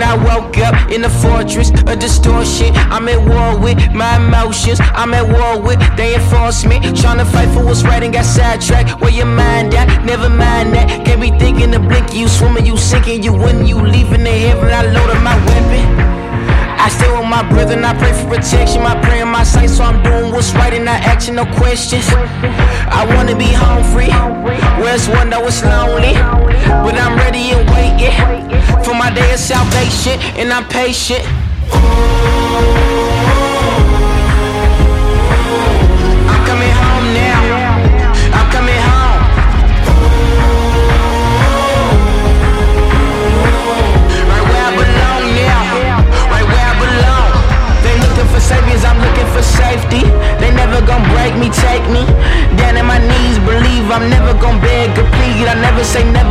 woke up in a fortress of distortion. I'm at war with my emotions. I'm at war with they enforce me. Trying to fight for what's right and got sidetracked. Where your mind at? Never mind that. Can't be thinking the blink. You swimming, you sinking, you when you leaving the heaven. I loaded my weapon. I stay with my brother and I pray for protection. My prayer in my sight, so I'm doing what's right and not action, no questions. I wanna be home free. Where's one that was lonely? But I'm ready and waiting of salvation, and I'm patient. I'm coming home now. I'm coming home. Right where I belong now. Right where I belong. They looking for saviors, I'm looking for safety. They never gon' break me, take me down in my knees. Believe I'm never gon' beg or plead. I never say never,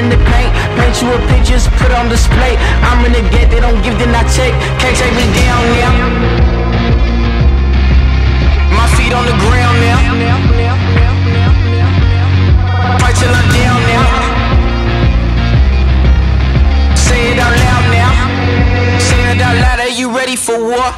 in the paint. Paint you a picture, put on display. I'm in the gate, they don't give, then I take Can't take me down now My feet on the ground now Fight till I'm down now Say it out loud now Say it out loud, are you ready for war?